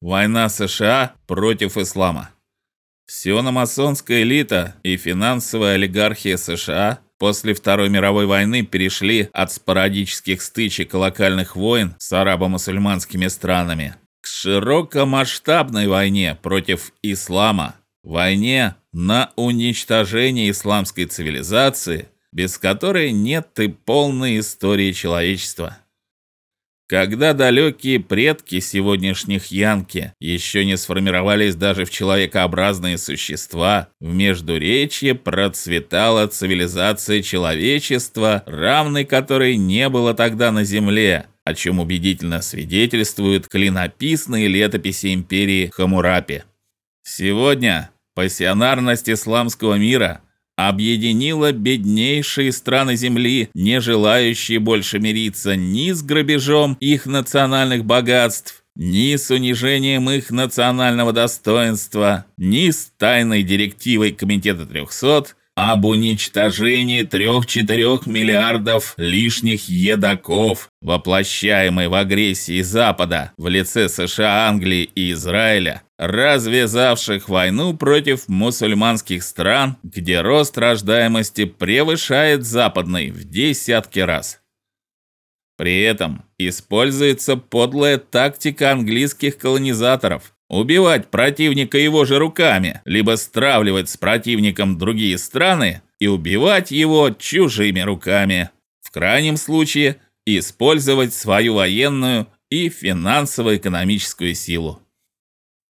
Война США против ислама. Сиономасонская элита и финансовая олигархия США после Второй мировой войны перешли от спорадических стычек и локальных войн с арабо-мусульманскими странами к широкомасштабной войне против ислама, войне на уничтожение исламской цивилизации, без которой нет и полной истории человечества. Когда далекие предки сегодняшних янки еще не сформировались даже в человекообразные существа, в Междуречье процветала цивилизация человечества, равной которой не было тогда на земле, о чем убедительно свидетельствуют клинописные летописи империи Хамурапи. Сегодня пассионарность исламского мира объединила беднейшие страны земли, не желающие больше мириться ни с грабежом их национальных богатств, ни с унижением их национального достоинства, ни с тайной директивой комитета 300 об уничтожении 3-4 миллиардов лишних едоков, воплощаемой в агрессии Запада в лице США, Англии и Израиля, развязавших войну против мусульманских стран, где рост рождаемости превышает западный в десятки раз. При этом используется подлая тактика английских колонизаторов убивать противника его же руками, либо стравливать с противником другие страны и убивать его чужими руками. В крайнем случае использовать свою военную и финансово-экономическую силу.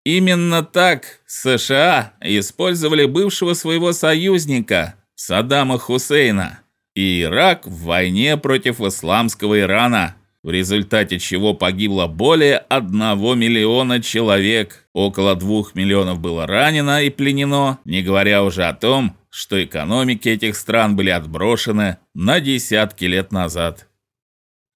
Именно так США использовали бывшего своего союзника Саддама Хусейна и Ирак в войне против исламского Ирана в результате чего погибло более 1 миллиона человек, около 2 миллионов было ранено и пленено, не говоря уже о том, что экономики этих стран были отброшены на десятки лет назад.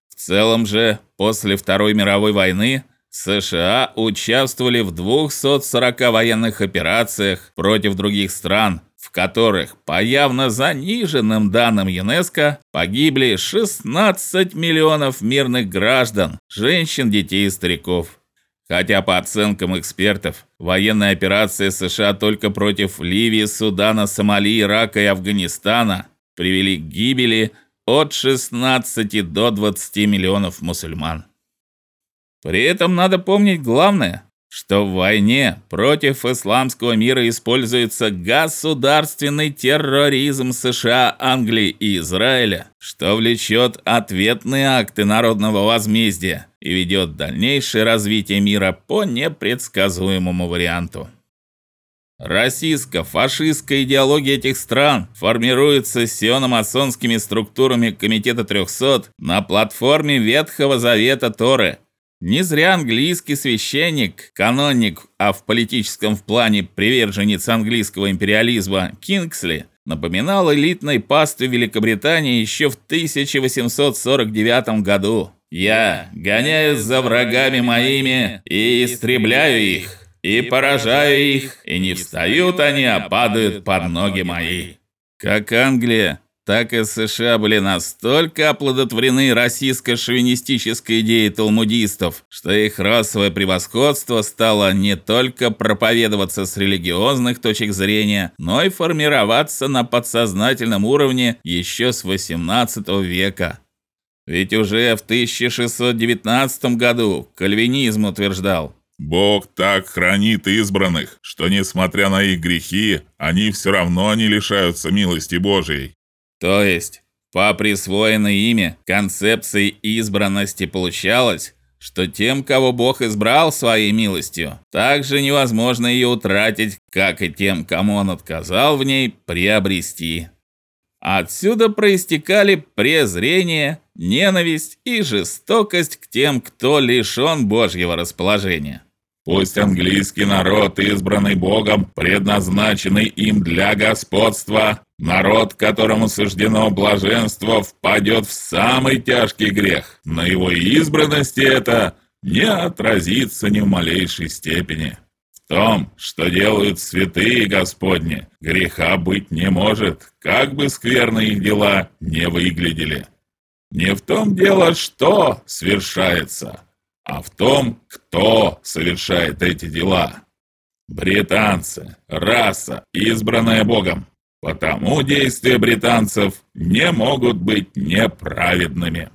В целом же, после Второй мировой войны США участвовали в 240 военных операциях против других стран, в которых по явно заниженным данным ЮНЕСКО погибли 16 миллионов мирных граждан, женщин, детей и стариков. Хотя по оценкам экспертов, военные операции США только против Ливии, Судана, Сомали, Ирака и Афганистана привели к гибели от 16 до 20 миллионов мусульман. При этом надо помнить главное что в войне против исламского мира используется государственный терроризм США, Англии и Израиля, что влечет ответные акты народного возмездия и ведет дальнейшее развитие мира по непредсказуемому варианту. Российско-фашистская идеология этих стран формируется сиономасонскими структурами Комитета 300 на платформе Ветхого Завета Торы – не зря английский священник, каноник, а в политическом в плане приверженец английского империализма Кингсли напоминал элитной пастве Великобритании еще в 1849 году. Я гоняюсь за врагами моими и истребляю их, и поражаю их, и не встают они, а падают под ноги мои. Как Англия так и США были настолько оплодотворены российско-шовинистической идеей талмудистов, что их расовое превосходство стало не только проповедоваться с религиозных точек зрения, но и формироваться на подсознательном уровне еще с XVIII века. Ведь уже в 1619 году кальвинизм утверждал: Бог так хранит избранных, что несмотря на их грехи, они все равно не лишаются милости Божией. То есть, по присвоенной ими концепции избранности получалось, что тем, кого Бог избрал своей милостью, также невозможно ее утратить, как и тем, кому он отказал в ней приобрести. Отсюда проистекали презрение, ненависть и жестокость к тем, кто лишён Божьего расположения. Пусть английский народ, избранный Богом, предназначенный им для господства, народ, которому суждено блаженство, впадет в самый тяжкий грех, но его избранности это не отразится ни в малейшей степени. В том, что делают святые Господни, греха быть не может, как бы скверно их дела не выглядели. Не в том дело, что свершается, а в том, кто совершает эти дела. Британцы – раса, избранная Богом. Потому действия британцев не могут быть неправедными.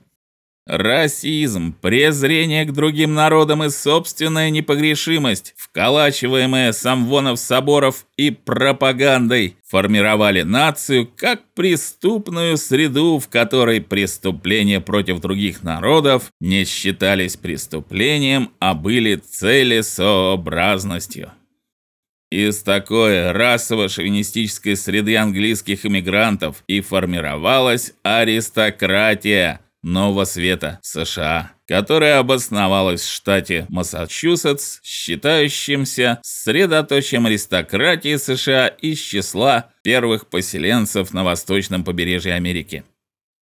Расизм, презрение к другим народам и собственная непогрешимость, вколачиваемая самвонов соборов и пропагандой, формировали нацию как преступную среду, в которой преступления против других народов не считались преступлением, а были целесообразностью. Из такой расово-шовинистической среды английских иммигрантов и формировалась аристократия нового света США, которая обосновалась в штате Массачусетс, считающимся средоточием аристократии США из числа первых поселенцев на восточном побережье Америки.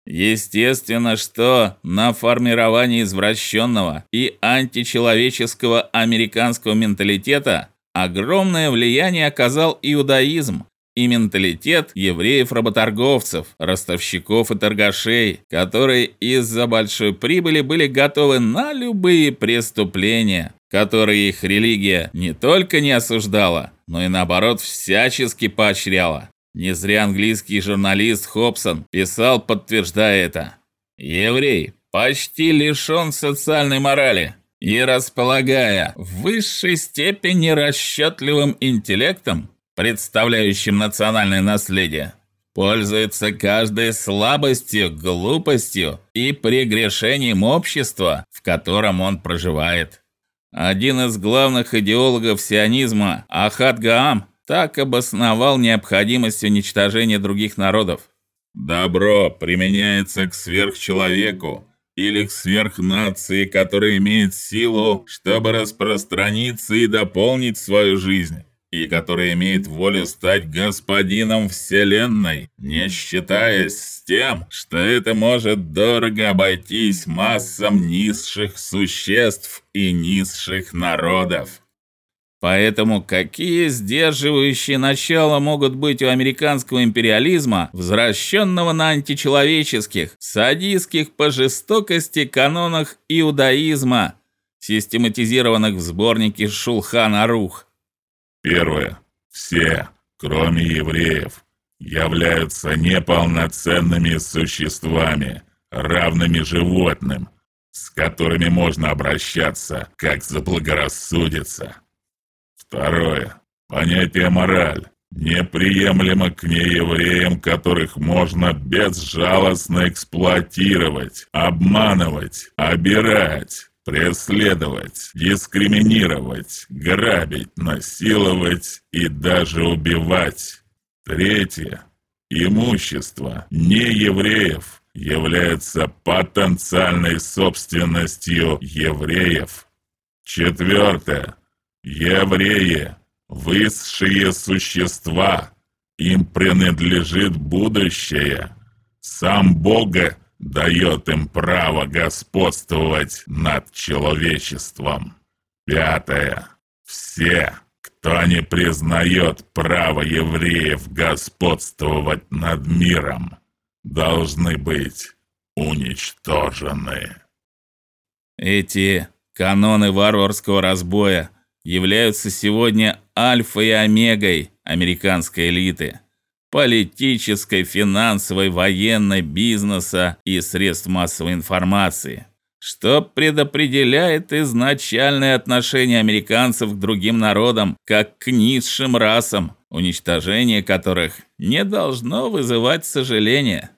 Естественно, что на формирование извращенного и античеловеческого американского менталитета Огромное влияние оказал иудаизм и менталитет евреев-работорговцев, ростовщиков и торгашей, которые из-за большой прибыли были готовы на любые преступления, которые их религия не только не осуждала, но и наоборот всячески поощряла. Не зря английский журналист Хобсон писал, подтверждая это: еврей почти лишён социальной морали и располагая в высшей степени расчетливым интеллектом, представляющим национальное наследие, пользуется каждой слабостью, глупостью и прегрешением общества, в котором он проживает. Один из главных идеологов сионизма, Ахад Гаам, так обосновал необходимость уничтожения других народов. Добро применяется к сверхчеловеку, или к сверхнации, которая имеет силу, чтобы распространиться и дополнить свою жизнь, и которая имеет волю стать господином вселенной, не считаясь с тем, что это может дорого обойтись массам низших существ и низших народов. Поэтому какие сдерживающие начала могут быть у американского империализма, возвращенного на античеловеческих, садистских по жестокости канонах иудаизма, систематизированных в сборнике Шулхан-Арух? Первое. Все, кроме евреев, являются неполноценными существами, равными животным, с которыми можно обращаться, как заблагорассудится. Второе. Понятие мораль неприемлемо к неевреям, которых можно безжалостно эксплуатировать, обманывать, обирать, преследовать, дискриминировать, грабить, насиловать и даже убивать. Третье. Имущество неевреев является потенциальной собственностью евреев. Четвертое. Евреи – высшие существа, им принадлежит будущее. Сам Бог дает им право господствовать над человечеством. Пятое. Все, кто не признает право евреев господствовать над миром, должны быть уничтожены. Эти каноны варварского разбоя являются сегодня альфой и омегой американской элиты, политической, финансовой, военной, бизнеса и средств массовой информации, что предопределяет изначальное отношение американцев к другим народам как к низшим расам, уничтожение которых не должно вызывать сожаления.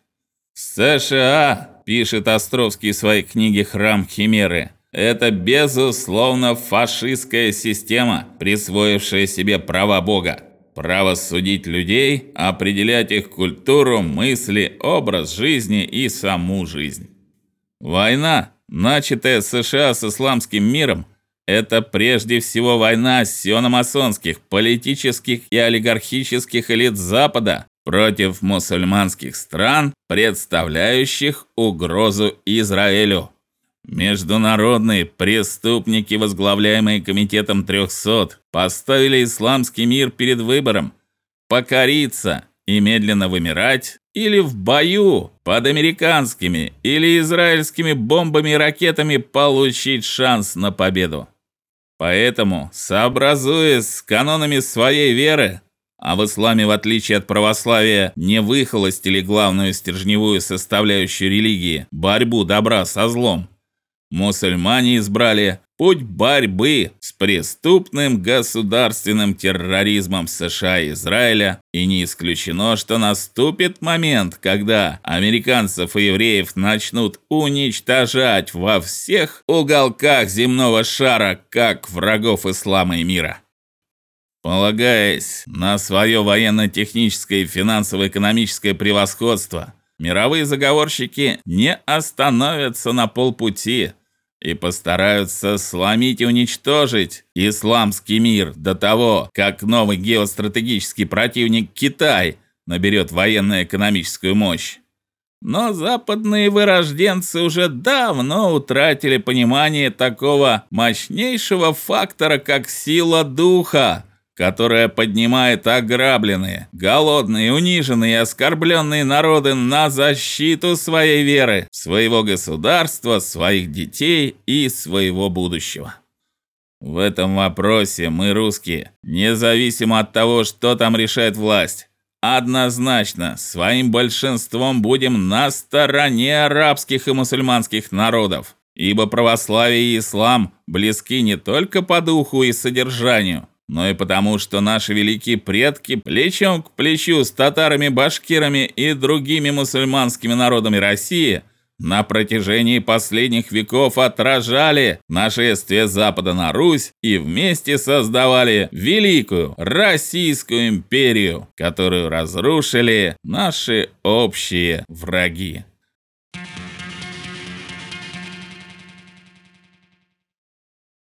США, пишет Островский в своей книге Храм Химеры, это безусловно фашистская система, присвоившая себе право Бога, право судить людей, определять их культуру, мысли, образ жизни и саму жизнь. Война, начатая США с исламским миром, это прежде всего война сиономасонских, политических и олигархических элит Запада против мусульманских стран, представляющих угрозу Израилю. Международные преступники, возглавляемые комитетом 300, поставили исламский мир перед выбором покориться и медленно вымирать, или в бою под американскими или израильскими бомбами и ракетами получить шанс на победу. Поэтому, сообразуясь с канонами своей веры, а в исламе, в отличие от православия, не выхолостили главную стержневую составляющую религии борьбу добра со злом, мусульмане избрали путь борьбы с преступным государственным терроризмом США и Израиля, и не исключено, что наступит момент, когда американцев и евреев начнут уничтожать во всех уголках земного шара как врагов ислама и мира. Полагаясь на свое военно-техническое и финансово-экономическое превосходство, мировые заговорщики не остановятся на полпути и постараются сломить и уничтожить исламский мир до того, как новый геостратегический противник Китай наберет военно-экономическую мощь. Но западные вырожденцы уже давно утратили понимание такого мощнейшего фактора, как сила духа которая поднимает ограбленные, голодные, униженные и оскорбленные народы на защиту своей веры, своего государства, своих детей и своего будущего. В этом вопросе мы русские, независимо от того, что там решает власть, однозначно своим большинством будем на стороне арабских и мусульманских народов, ибо православие и ислам близки не только по духу и содержанию, но и потому, что наши великие предки плечом к плечу с татарами, башкирами и другими мусульманскими народами России на протяжении последних веков отражали нашествие Запада на Русь и вместе создавали великую Российскую империю, которую разрушили наши общие враги.